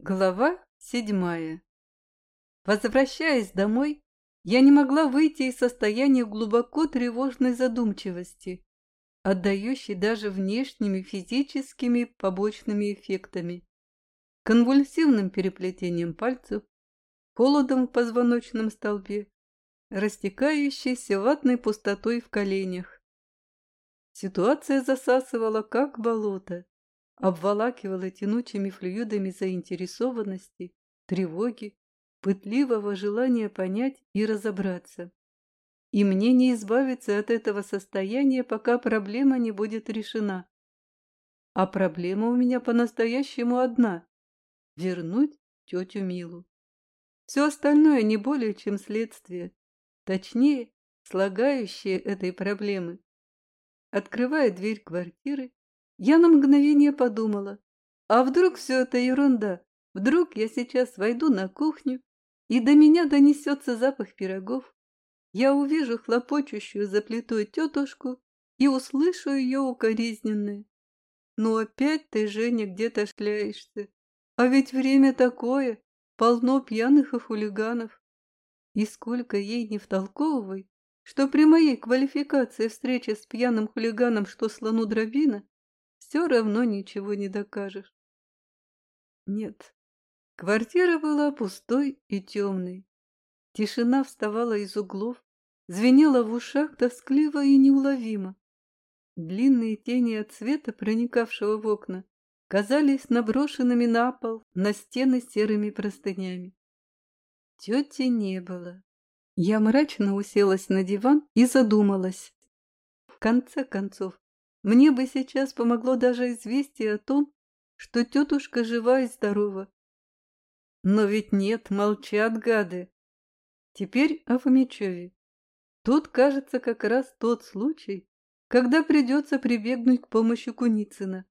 Глава седьмая. Возвращаясь домой, я не могла выйти из состояния глубоко тревожной задумчивости, отдающей даже внешними физическими побочными эффектами, конвульсивным переплетением пальцев, холодом в позвоночном столбе, растекающейся ватной пустотой в коленях. Ситуация засасывала, как болото обволакивала тянучими флюидами заинтересованности, тревоги, пытливого желания понять и разобраться. И мне не избавиться от этого состояния, пока проблема не будет решена. А проблема у меня по-настоящему одна – вернуть тетю Милу. Все остальное не более чем следствие, точнее, слагающее этой проблемы. Открывая дверь квартиры, я на мгновение подумала, а вдруг все это ерунда? Вдруг я сейчас войду на кухню, и до меня донесется запах пирогов. Я увижу хлопочущую за плитой тетушку и услышу ее укоризненное. Ну опять ты, Женя, где-то шляешься. А ведь время такое, полно пьяных и хулиганов. И сколько ей не втолковывай, что при моей квалификации встреча с пьяным хулиганом, что слону дробина, все равно ничего не докажешь. Нет, квартира была пустой и темной. Тишина вставала из углов, звенела в ушах тоскливо и неуловимо. Длинные тени от света, проникавшего в окна, казались наброшенными на пол, на стены серыми простынями. Тети не было. Я мрачно уселась на диван и задумалась. В конце концов, мне бы сейчас помогло даже известие о том, что тетушка жива и здорова. Но ведь нет, молчат гады. Теперь о Фомичеве. Тут, кажется, как раз тот случай, когда придется прибегнуть к помощи Куницына.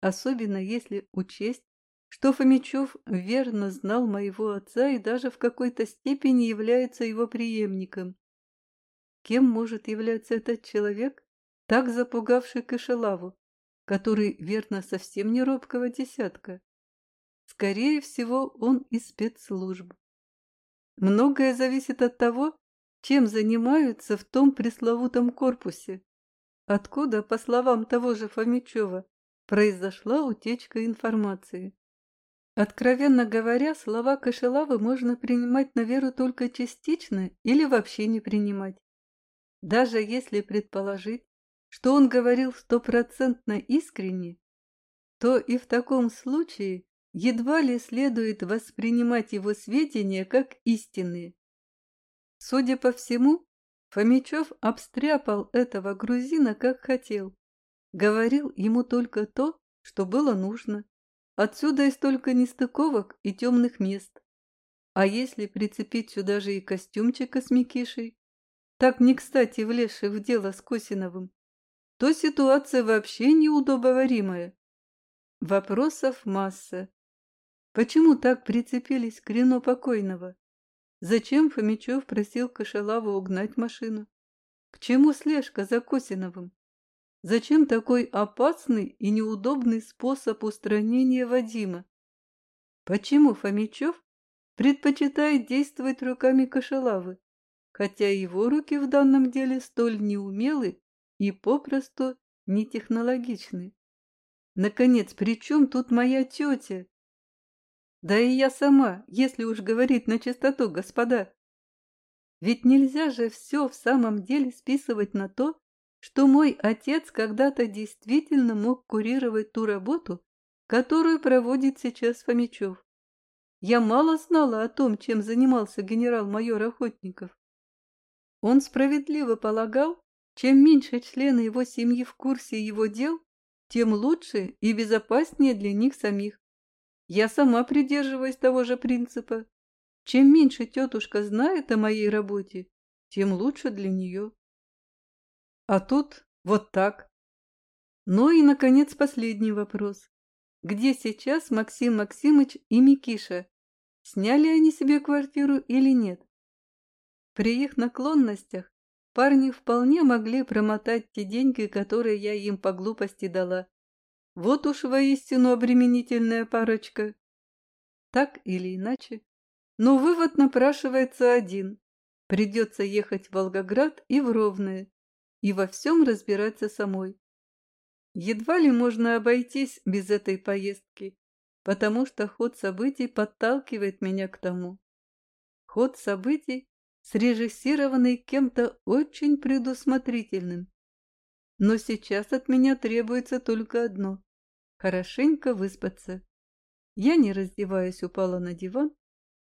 Особенно если учесть, что Фомичев верно знал моего отца и даже в какой-то степени является его преемником. Кем может являться этот человек, так запугавший Кашелаву, который, верно, совсем не робкого десятка. Скорее всего, он из спецслужб. Многое зависит от того, чем занимаются в том пресловутом корпусе, откуда, по словам того же Фомичева, произошла утечка информации. Откровенно говоря, слова Кашелавы можно принимать на веру только частично или вообще не принимать. Даже если предположить, что он говорил стопроцентно искренне, то и в таком случае едва ли следует воспринимать его сведения как истинные. Судя по всему, Фомичев обстряпал этого грузина как хотел. Говорил ему только то, что было нужно. Отсюда и столько нестыковок и темных мест. А если прицепить сюда же и костюмчика с Микишей, так не кстати влезший в дело с Косиновым, то ситуация вообще неудобоваримая. Вопросов масса. Почему так прицепились к Рено покойного? Зачем Фомичев просил Кошелаву угнать машину? К чему слежка за Косиновым? Зачем такой опасный и неудобный способ устранения Вадима? Почему Фомичев предпочитает действовать руками Кошелавы, хотя его руки в данном деле столь неумелы и попросту нетехнологичны. Наконец, при чем тут моя тетя? Да и я сама, если уж говорить на чистоту, господа. Ведь нельзя же все в самом деле списывать на то, что мой отец когда-то действительно мог курировать ту работу, которую проводит сейчас Фомичев. Я мало знала о том, чем занимался генерал-майор Охотников. Он справедливо полагал, чем меньше члены его семьи в курсе его дел, тем лучше и безопаснее для них самих. Я сама придерживаюсь того же принципа. Чем меньше тетушка знает о моей работе, тем лучше для нее. А тут вот так. Ну и, наконец, последний вопрос. Где сейчас Максим Максимыч и Микиша? Сняли они себе квартиру или нет? При их наклонностях Парни вполне могли промотать те деньги, которые я им по глупости дала. Вот уж воистину обременительная парочка. Так или иначе, но вывод напрашивается один. Придется ехать в Волгоград и в Ровное, и во всем разбираться самой. Едва ли можно обойтись без этой поездки, потому что ход событий подталкивает меня к тому. Ход событий, срежиссированный кем-то очень предусмотрительным. Но сейчас от меня требуется только одно – хорошенько выспаться. Я, не раздеваясь, упала на диван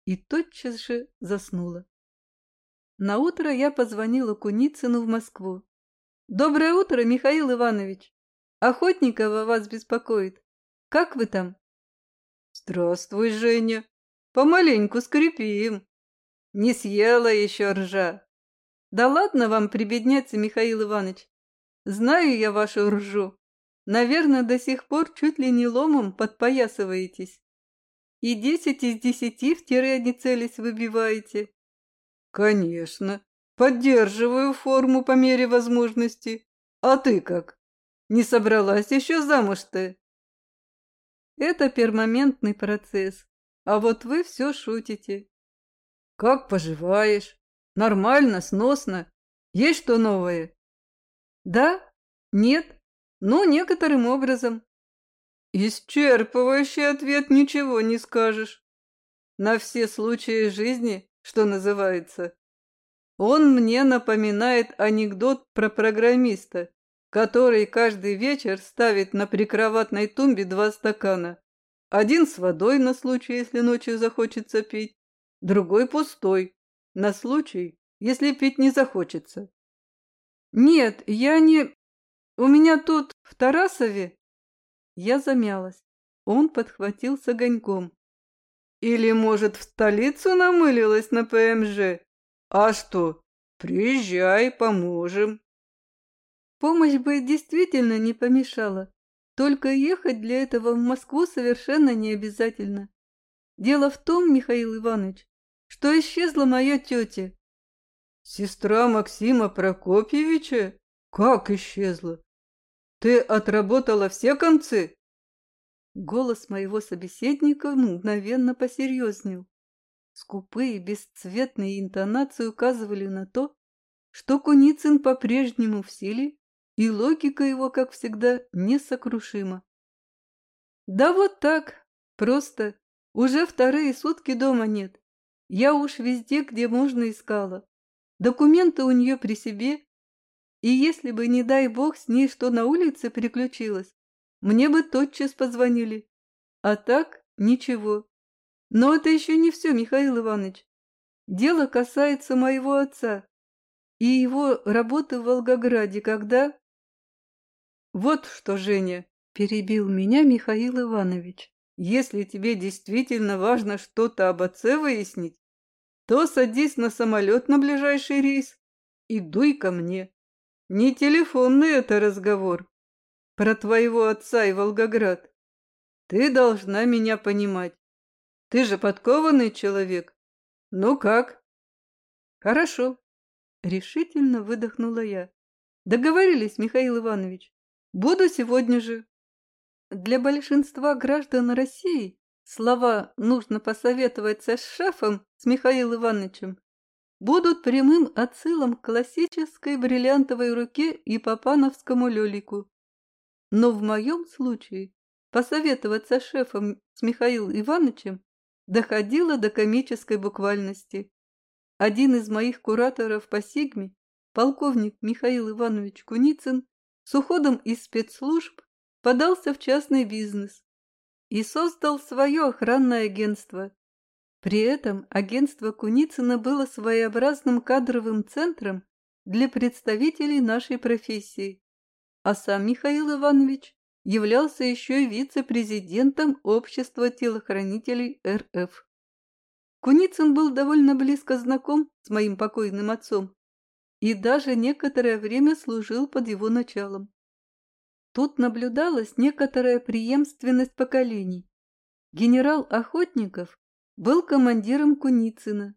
и тотчас же заснула. На утро я позвонила Куницыну в Москву. «Доброе утро, Михаил Иванович! Охотникова вас беспокоит. Как вы там?» «Здравствуй, Женя! Помаленьку скрипим. Не съела еще ржа. Да ладно вам прибедняться, Михаил Иванович. Знаю я вашу ржу. Наверное, до сих пор чуть ли не ломом подпоясываетесь. И десять из десяти в тире не целясь выбиваете. Конечно. Поддерживаю форму по мере возможности. А ты как? Не собралась еще замуж-то? Это пермоментный процесс. А вот вы все шутите. Как поживаешь? Нормально, сносно? Есть что новое? Да? Нет? Ну, некоторым образом. Исчерпывающий ответ ничего не скажешь. На все случаи жизни, что называется. Он мне напоминает анекдот про программиста, который каждый вечер ставит на прикроватной тумбе два стакана. Один с водой на случай, если ночью захочется пить, другой пустой, на случай, если пить не захочется. Нет, я не... У меня тут, в Тарасове... Я замялась. Он подхватил с огоньком. Или, может, в столицу намылилась на ПМЖ? А что, приезжай, поможем. Помощь бы действительно не помешала. Только ехать для этого в Москву совершенно не обязательно. Дело в том, Михаил Иванович, что исчезла моя тетя. Сестра Максима Прокопьевича? Как исчезла? Ты отработала все концы? Голос моего собеседника мгновенно посерьезнел. Скупые, бесцветные интонации указывали на то, что Куницын по-прежнему в силе, и логика его, как всегда, несокрушима. Да вот так, просто. Уже вторые сутки дома нет. Я уж везде, где можно, искала. Документы у нее при себе. И если бы, не дай бог, с ней что на улице приключилось, мне бы тотчас позвонили. А так ничего. Но это еще не все, Михаил Иванович. Дело касается моего отца и его работы в Волгограде, когда... Вот что, Женя, перебил меня Михаил Иванович. Если тебе действительно важно что-то об отце выяснить, то садись на самолет на ближайший рейс и дуй ко мне. Не телефонный это разговор. Про твоего отца и Волгоград. Ты должна меня понимать. Ты же подкованный человек. Ну как? Хорошо. Решительно выдохнула я. Договорились, Михаил Иванович. Буду сегодня же. Для большинства граждан России слова «нужно посоветоваться с шефом» с Михаилом Ивановичем будут прямым отсылом к классической бриллиантовой руке и папановскому лелику. Но в моем случае посоветоваться с шефом с Михаилом Ивановичем доходило до комической буквальности. Один из моих кураторов по Сигме, полковник Михаил Иванович Куницын, с уходом из спецслужб подался в частный бизнес и создал свое охранное агентство. При этом агентство Куницына было своеобразным кадровым центром для представителей нашей профессии, а сам Михаил Иванович являлся еще и вице-президентом Общества телохранителей РФ. Куницын был довольно близко знаком с моим покойным отцом и даже некоторое время служил под его началом. Тут наблюдалась некоторая преемственность поколений. Генерал Охотников был командиром Куницына.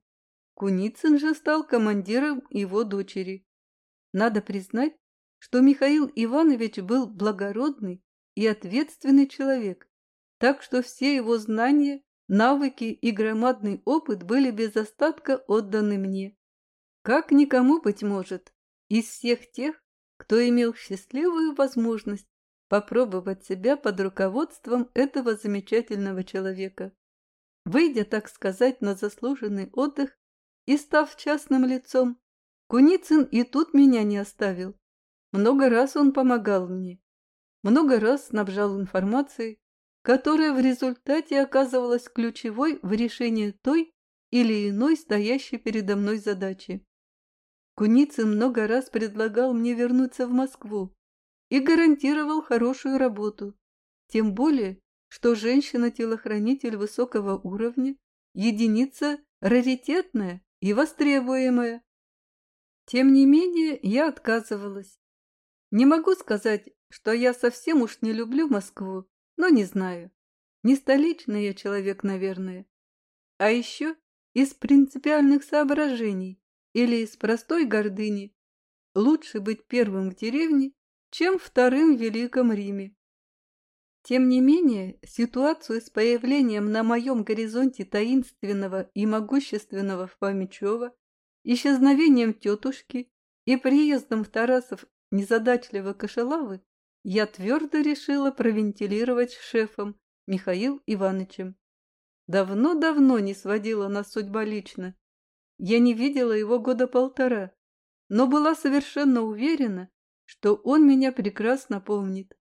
Куницын же стал командиром его дочери. Надо признать, что Михаил Иванович был благородный и ответственный человек, так что все его знания навыки и громадный опыт были без остатка отданы мне. Как никому, быть может, из всех тех, кто имел счастливую возможность попробовать себя под руководством этого замечательного человека. Выйдя, так сказать, на заслуженный отдых и став частным лицом, Куницын и тут меня не оставил. Много раз он помогал мне, много раз снабжал информацией, которая в результате оказывалась ключевой в решении той или иной стоящей передо мной задачи. Куницын много раз предлагал мне вернуться в Москву и гарантировал хорошую работу, тем более, что женщина-телохранитель высокого уровня – единица раритетная и востребуемая. Тем не менее, я отказывалась. Не могу сказать, что я совсем уж не люблю Москву, но не знаю. Не столичный я человек, наверное. А еще из принципиальных соображений или из простой гордыни лучше быть первым в деревне, чем вторым в Великом Риме. Тем не менее, ситуацию с появлением на моем горизонте таинственного и могущественного Фомичева, исчезновением тетушки и приездом в Тарасов незадачливой кошелавы я твердо решила провентилировать с шефом Михаил Ивановичем. Давно-давно не сводила нас судьба лично. Я не видела его года полтора, но была совершенно уверена, что он меня прекрасно помнит.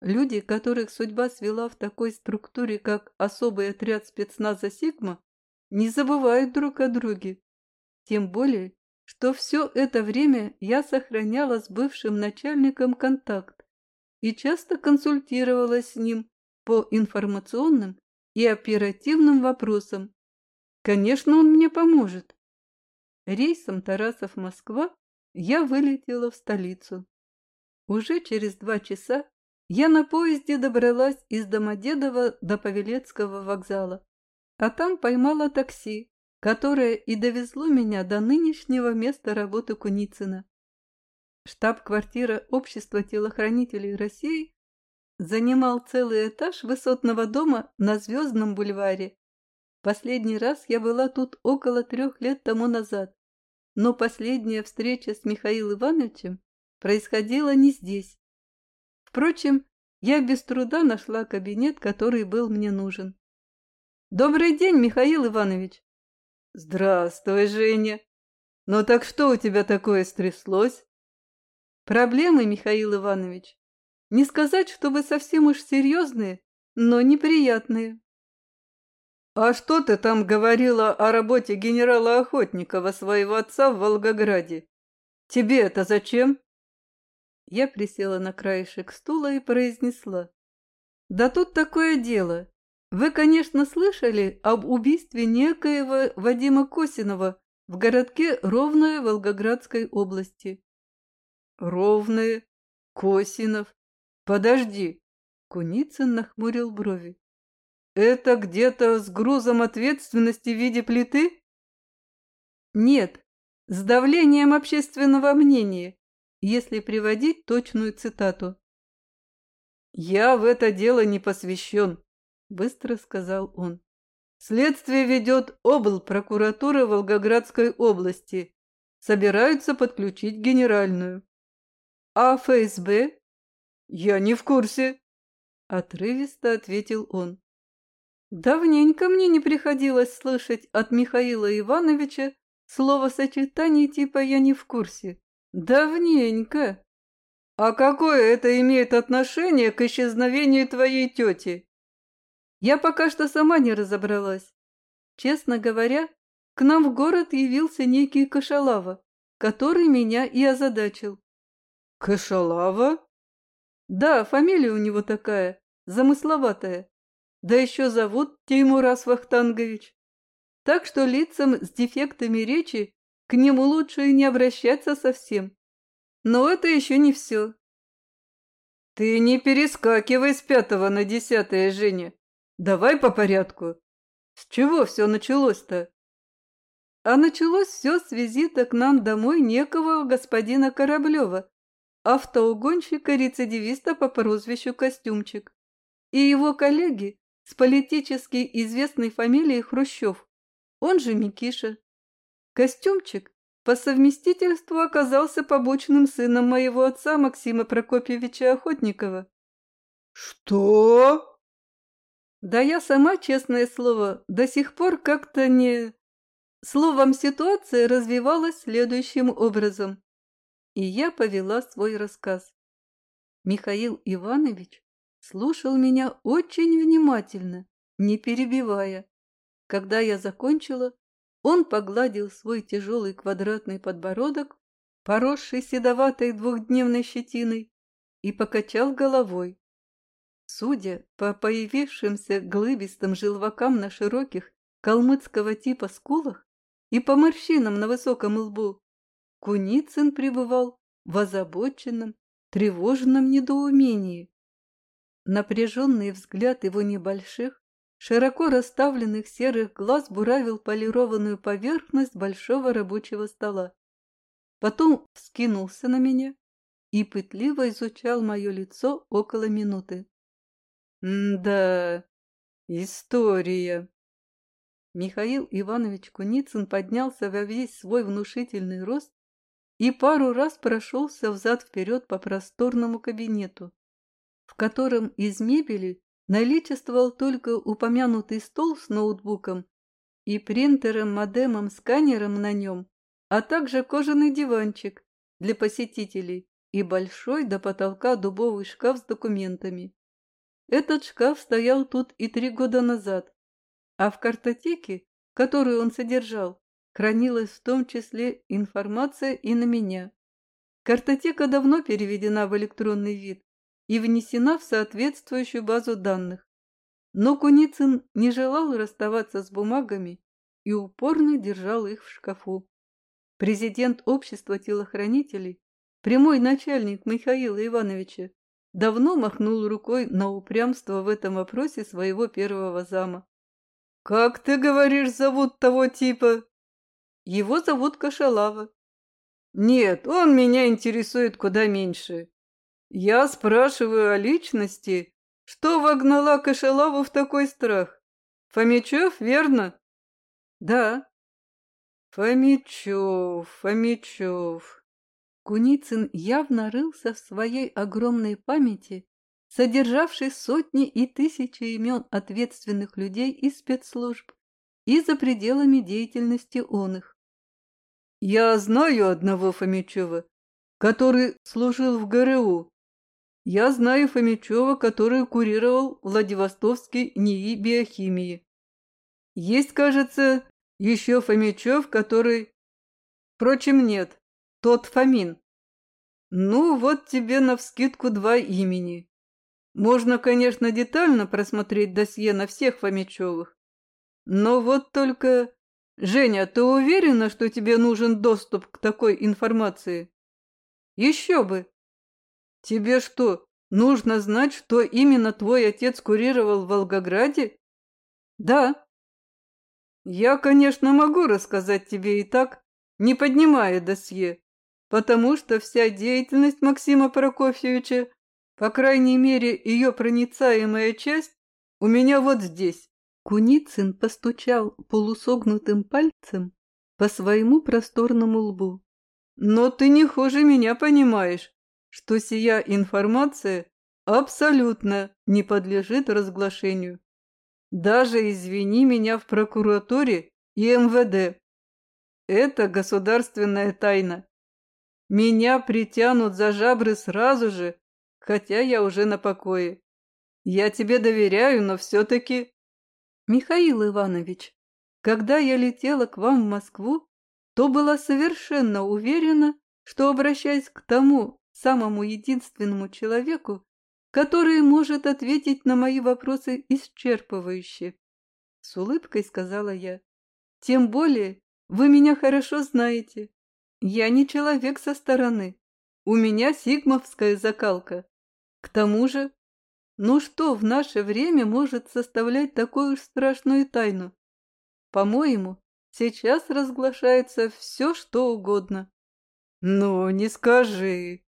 Люди, которых судьба свела в такой структуре, как особый отряд спецназа «Сигма», не забывают друг о друге. Тем более, что все это время я сохраняла с бывшим начальником контакт и часто консультировалась с ним по информационным и оперативным вопросам. Конечно, он мне поможет. Рейсом Тарасов-Москва я вылетела в столицу. Уже через два часа я на поезде добралась из Домодедова до Павелецкого вокзала, а там поймала такси, которое и довезло меня до нынешнего места работы Куницына. Штаб-квартира Общества телохранителей России занимал целый этаж высотного дома на Звездном бульваре. Последний раз я была тут около трех лет тому назад, но последняя встреча с Михаилом Ивановичем происходила не здесь. Впрочем, я без труда нашла кабинет, который был мне нужен. «Добрый день, Михаил Иванович!» «Здравствуй, Женя! Ну так что у тебя такое стряслось?» Проблемы, Михаил Иванович, не сказать, чтобы совсем уж серьезные, но неприятные. А что ты там говорила о работе генерала Охотникова, своего отца в Волгограде? Тебе это зачем? Я присела на краешек стула и произнесла. Да тут такое дело. Вы, конечно, слышали об убийстве некоего Вадима Косинова в городке Ровное Волгоградской области. Ровные, Косинов. Подожди. Куницын нахмурил брови. Это где-то с грузом ответственности в виде плиты? Нет, с давлением общественного мнения, если приводить точную цитату. «Я в это дело не посвящен», — быстро сказал он. «Следствие ведет обл. прокуратуры Волгоградской области. Собираются подключить генеральную. «А ФСБ?» «Я не в курсе», — отрывисто ответил он. Давненько мне не приходилось слышать от Михаила Ивановича словосочетание типа «я не в курсе». Давненько. А какое это имеет отношение к исчезновению твоей тети? Я пока что сама не разобралась. Честно говоря, к нам в город явился некий Кашалава, который меня и озадачил. Кашалава? Да, фамилия у него такая, замысловатая. Да еще зовут Теймурас Вахтангович. Так что лицам с дефектами речи к нему лучше и не обращаться совсем. Но это еще не все. Ты не перескакивай с пятого на десятое, Женя. Давай по порядку. С чего все началось-то? А началось все с визита к нам домой некого господина Кораблева, автоугонщика-рецидивиста по прозвищу Костюмчик, и его коллеги, с политически известной фамилией Хрущев, он же Микиша. Костюмчик по совместительству оказался побочным сыном моего отца Максима Прокопьевича Охотникова. «Что?» Да я сама, честное слово, до сих пор как-то не... Словом, ситуация развивалась следующим образом. И я повела свой рассказ. Михаил Иванович слушал меня очень внимательно, не перебивая. Когда я закончила, он погладил свой тяжелый квадратный подбородок, поросший седоватой двухдневной щетиной, и покачал головой. Судя по появившимся глыбистым желвакам на широких калмыцкого типа скулах и по морщинам на высоком лбу, Куницын пребывал в озабоченном, тревожном недоумении. Напряженный взгляд его небольших, широко расставленных серых глаз буравил полированную поверхность большого рабочего стола. Потом вскинулся на меня и пытливо изучал мое лицо около минуты. «Да, история». Михаил Иванович Куницын поднялся во весь свой внушительный рост и пару раз прошелся взад-вперед по просторному кабинету, в котором из мебели наличествовал только упомянутый стол с ноутбуком и принтером-модемом-сканером на нем, а также кожаный диванчик для посетителей и большой до потолка дубовый шкаф с документами. Этот шкаф стоял тут и три года назад, а в картотеке, которую он содержал, хранилась в том числе информация и на меня. Картотека давно переведена в электронный вид и внесена в соответствующую базу данных. Но Куницын не желал расставаться с бумагами и упорно держал их в шкафу. Президент общества телохранителей, прямой начальник Михаила Ивановича, давно махнул рукой на упрямство в этом вопросе своего первого зама. «Как ты говоришь, зовут того типа?» «Его зовут Кашалава». «Нет, он меня интересует куда меньше. Я спрашиваю о личности, что вогнала Кашалаву в такой страх. Фомичев, верно?» «Да». «Фомичев, Фомичев. Куницын явно рылся в своей огромной памяти, содержавшей сотни и тысячи имен ответственных людей и спецслужб, и за пределами деятельности он их. «Я знаю одного Фомичева, который служил в ГРУ. Я знаю Фомичева, который курировал Владивостовский НИИ биохимии. Есть, кажется, еще Фомичев, который... Впрочем, нет, тот Фомин. Ну, вот тебе навскидку два имени. Можно, конечно, детально просмотреть досье на всех Фомичевых. Но вот только... Женя, ты уверена, что тебе нужен доступ к такой информации? Еще бы. Тебе что, нужно знать, что именно твой отец курировал в Волгограде? Да. Я, конечно, могу рассказать тебе и так, не поднимая досье потому что вся деятельность Максима Прокофьевича, по крайней мере, ее проницаемая часть, у меня вот здесь. Куницын постучал полусогнутым пальцем по своему просторному лбу. Но ты не хуже меня понимаешь, что сия информация абсолютно не подлежит разглашению. Даже извини меня в прокуратуре и МВД. Это государственная тайна. Меня притянут за жабры сразу же, хотя я уже на покое. Я тебе доверяю, но все-таки... Михаил Иванович, когда я летела к вам в Москву, то была совершенно уверена, что обращаясь к тому самому единственному человеку, который может ответить на мои вопросы исчерпывающе. С улыбкой сказала я. Тем более вы меня хорошо знаете. Я не человек со стороны. У меня сигмовская закалка. К тому же, ну что в наше время может составлять такую уж страшную тайну? По-моему, сейчас разглашается все, что угодно. Ну, не скажи.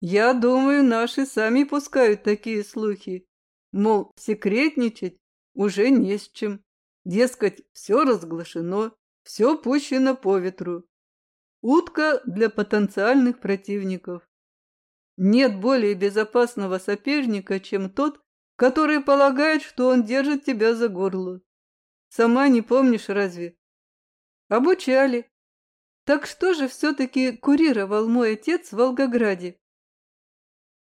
Я думаю, наши сами пускают такие слухи. Мол, секретничать уже не с чем. Дескать, все разглашено, все пущено по ветру. Утка для потенциальных противников. Нет более безопасного соперника, чем тот, который полагает, что он держит тебя за горло. Сама не помнишь разве? Обучали. Так что же все-таки курировал мой отец в Волгограде?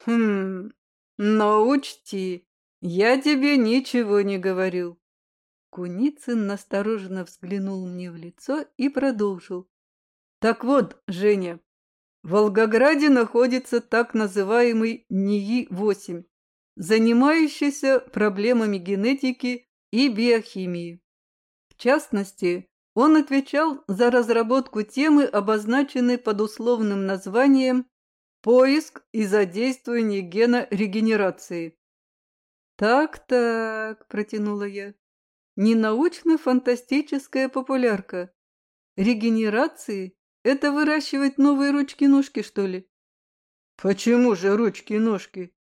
Хм, но учти, я тебе ничего не говорил. Куницын настороженно взглянул мне в лицо и продолжил. Так вот, Женя, в Волгограде находится так называемый НИИ-8, занимающийся проблемами генетики и биохимии. В частности, он отвечал за разработку темы, обозначенной под условным названием «Поиск и задействование гена регенерации». «Так-так», – протянула я, – «ненаучно-фантастическая популярка. Регенерации – это выращивать новые ручки-ножки, что ли?» «Почему же ручки-ножки?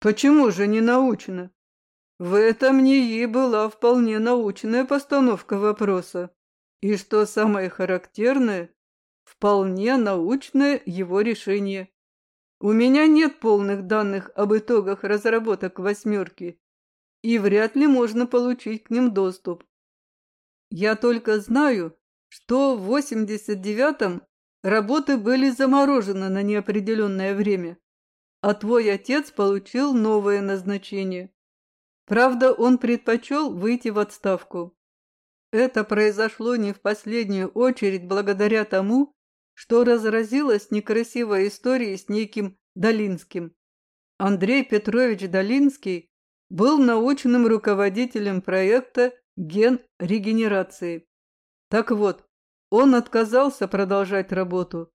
Почему же не научно?» В этом НИИ была вполне научная постановка вопроса. И что самое характерное, вполне научное его решение. У меня нет полных данных об итогах разработок «восьмерки», и вряд ли можно получить к ним доступ. Я только знаю, что в 89-м работы были заморожены на неопределенное время, а твой отец получил новое назначение. Правда, он предпочел выйти в отставку. Это произошло не в последнюю очередь благодаря тому, что разразилась некрасивая история с неким Долинским. Андрей Петрович Долинский был научным руководителем проекта «Ген регенерации». Так вот, он отказался продолжать работу,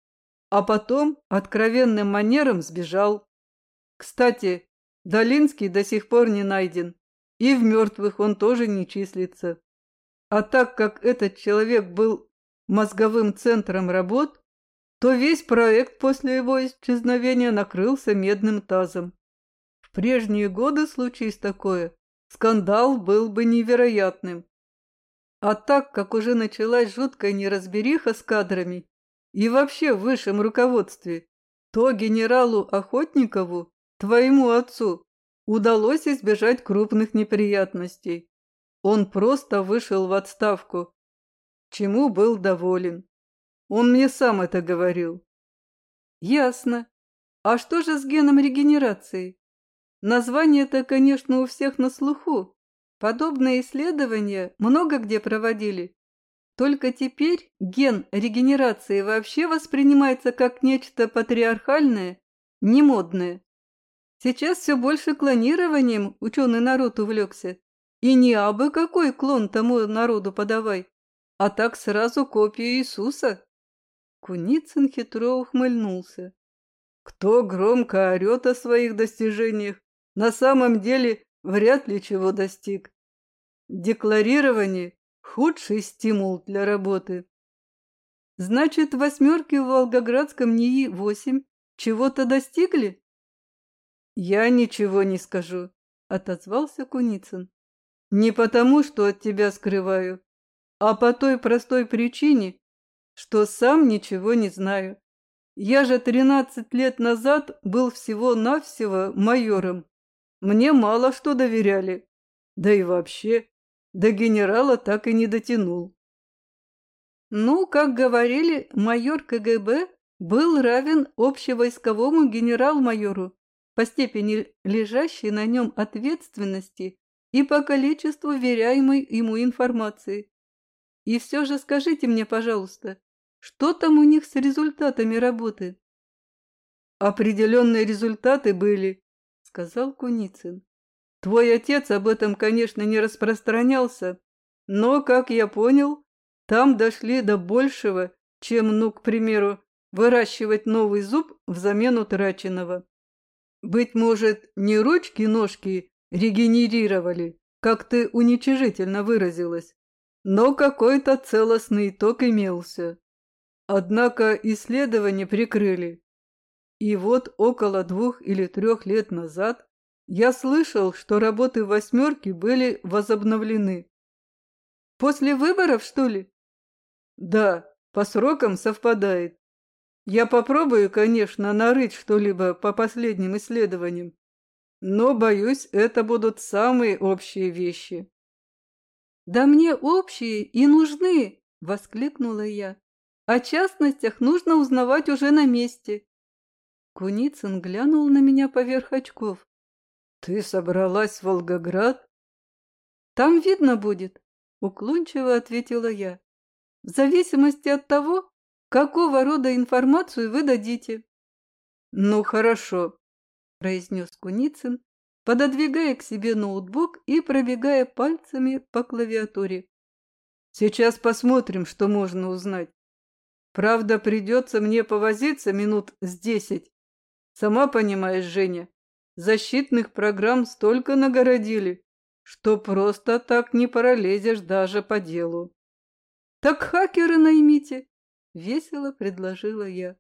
а потом откровенным манером сбежал. Кстати, Долинский до сих пор не найден, и в мертвых он тоже не числится. А так как этот человек был мозговым центром работ, то весь проект после его исчезновения накрылся медным тазом. В прежние годы случись такое, скандал был бы невероятным. А так как уже началась жуткая неразбериха с кадрами и вообще в высшем руководстве, то генералу Охотникову, твоему отцу, удалось избежать крупных неприятностей. Он просто вышел в отставку, чему был доволен. Он мне сам это говорил. Ясно. А что же с геном регенерации? Название-то, конечно, у всех на слуху. Подобные исследования много где проводили. Только теперь ген регенерации вообще воспринимается как нечто патриархальное, немодное. Сейчас все больше клонированием ученый народ увлекся. И не абы какой клон тому народу подавай, а так сразу копию Иисуса. Куницын хитро ухмыльнулся. Кто громко орет о своих достижениях, на самом деле вряд ли чего достиг. Декларирование – худший стимул для работы. Значит, восьмерки в Волгоградском НИИ-8 чего-то достигли? Я ничего не скажу, отозвался Куницын. Не потому, что от тебя скрываю, а по той простой причине, что сам ничего не знаю. Я же тринадцать лет назад был всего-навсего майором. Мне мало что доверяли. Да и вообще, до генерала так и не дотянул. Ну, как говорили, майор КГБ был равен общевойсковому генерал-майору по степени лежащей на нем ответственности и по количеству веряемой ему информации. И все же скажите мне, пожалуйста, что там у них с результатами работы? Определенные результаты были, сказал Куницын. Твой отец об этом, конечно, не распространялся, но, как я понял, там дошли до большего, чем, ну, к примеру, выращивать новый зуб взамен утраченного. Быть может, не ручки-ножки регенерировали, как ты уничижительно выразилась, но какой-то целостный итог имелся. Однако исследования прикрыли. И вот около двух или трех лет назад Я слышал, что работы «восьмерки» были возобновлены. После выборов, что ли? Да, по срокам совпадает. Я попробую, конечно, нарыть что-либо по последним исследованиям, но, боюсь, это будут самые общие вещи. «Да мне общие и нужны!» — воскликнула я. «О частностях нужно узнавать уже на месте». Куницын глянул на меня поверх очков. «Ты собралась в Волгоград?» «Там видно будет», — уклончиво ответила я. «В зависимости от того, какого рода информацию вы дадите». «Ну, хорошо», — произнес Куницын, пододвигая к себе ноутбук и пробегая пальцами по клавиатуре. «Сейчас посмотрим, что можно узнать. Правда, придется мне повозиться минут с десять. Сама понимаешь, Женя, защитных программ столько нагородили, что просто так не пролезешь даже по делу. «Так хакера наймите!» — весело предложила я.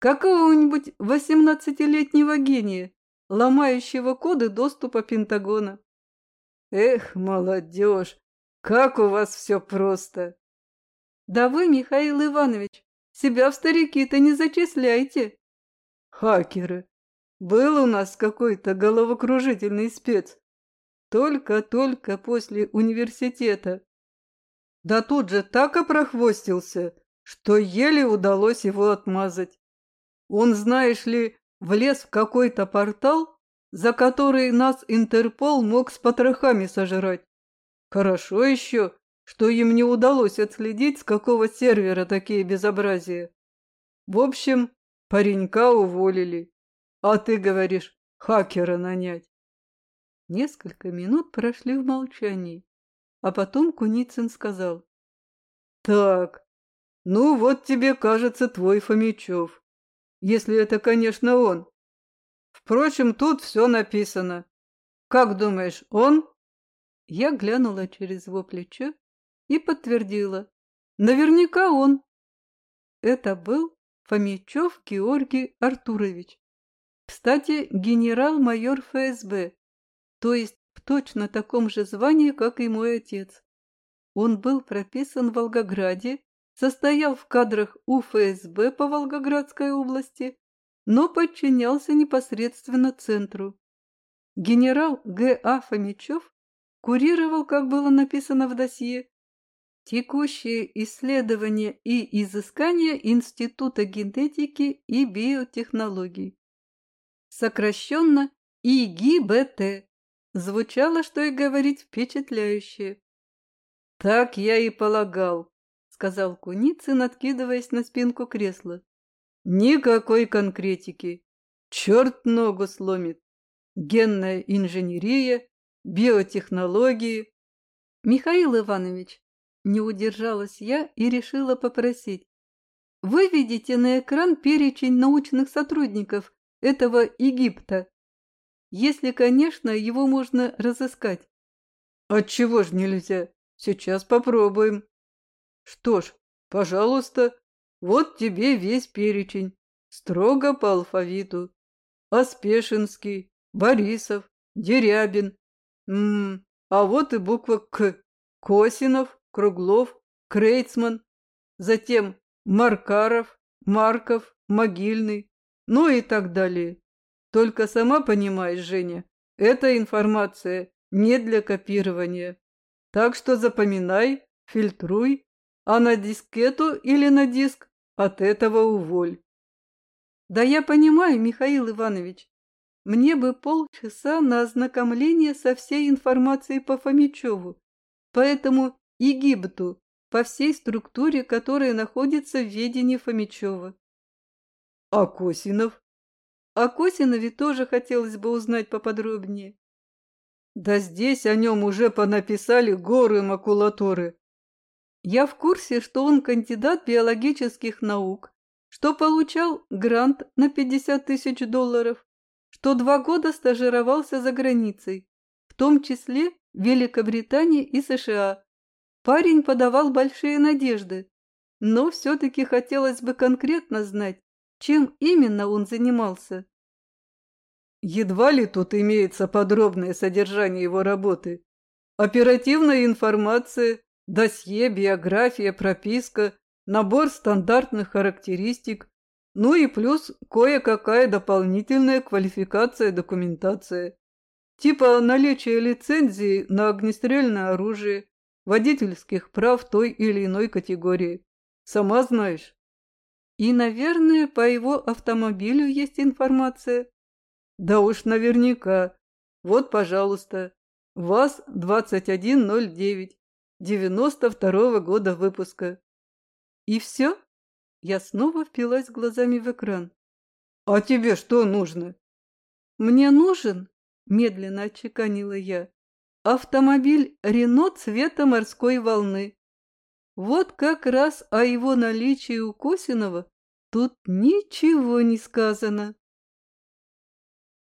«Какого-нибудь восемнадцатилетнего гения, ломающего коды доступа Пентагона». «Эх, молодежь, как у вас все просто!» «Да вы, Михаил Иванович, себя в старики-то не зачисляйте!» «Хакеры! Был у нас какой-то головокружительный спец. Только-только после университета. Да тут же так опрохвостился, что еле удалось его отмазать. Он, знаешь ли, влез в какой-то портал, за который нас Интерпол мог с потрохами сожрать. Хорошо еще, что им не удалось отследить, с какого сервера такие безобразия. В общем, паренька уволили. А ты говоришь, хакера нанять. Несколько минут прошли в молчании, а потом Куницын сказал. Так, ну вот тебе кажется твой Фомичев. Если это, конечно, он. Впрочем, тут все написано. Как думаешь, он? Я глянула через его плечо и подтвердила. Наверняка он. Это был Фомичев Георгий Артурович. Кстати, генерал-майор ФСБ, то есть в точно таком же звании, как и мой отец. Он был прописан в Волгограде, состоял в кадрах УФСБ по Волгоградской области, но подчинялся непосредственно центру. Генерал Г.А. Фомичев курировал, как было написано в досье, текущие исследования и изыскания Института генетики и биотехнологий сокращенно ИГИБТ. Звучало, что и говорить, впечатляюще. «Так я и полагал», — сказал Куницын, откидываясь на спинку кресла. «Никакой конкретики. Черт ногу сломит. Генная инженерия, биотехнологии». «Михаил Иванович», — не удержалась я и решила попросить, «выведите на экран перечень научных сотрудников, этого Египта. Если, конечно, его можно разыскать. Отчего ж нельзя? Сейчас попробуем. Что ж, пожалуйста, вот тебе весь перечень. Строго по алфавиту. Аспешинский, Борисов, Дерябин. М -м, а вот и буква К. Косинов, Круглов, Крейцман. Затем Маркаров, Марков, Могильный, ну и так далее. Только сама понимаешь, Женя, эта информация не для копирования. Так что запоминай, фильтруй, а на дискету или на диск от этого уволь. Да я понимаю, Михаил Иванович. Мне бы полчаса на ознакомление со всей информацией по Фомичеву, поэтому Египту, по всей структуре, которая находится в ведении Фомичева. А Косинов? О Косинове тоже хотелось бы узнать поподробнее. Да здесь о нем уже понаписали горы макулатуры. Я в курсе, что он кандидат биологических наук, что получал грант на 50 тысяч долларов, что два года стажировался за границей, в том числе в Великобритании и США. Парень подавал большие надежды, но все-таки хотелось бы конкретно знать, чем именно он занимался? Едва ли тут имеется подробное содержание его работы. Оперативная информация, досье, биография, прописка, набор стандартных характеристик, ну и плюс кое-какая дополнительная квалификация документация. Типа наличие лицензии на огнестрельное оружие, водительских прав той или иной категории. Сама знаешь. И, наверное, по его автомобилю есть информация. Да уж наверняка. Вот, пожалуйста. ВАЗ-2109, 92-го года выпуска. И все? Я снова впилась глазами в экран. А тебе что нужно? Мне нужен, медленно отчеканила я, автомобиль Рено цвета морской волны. Вот как раз о его наличии у Косинова тут ничего не сказано.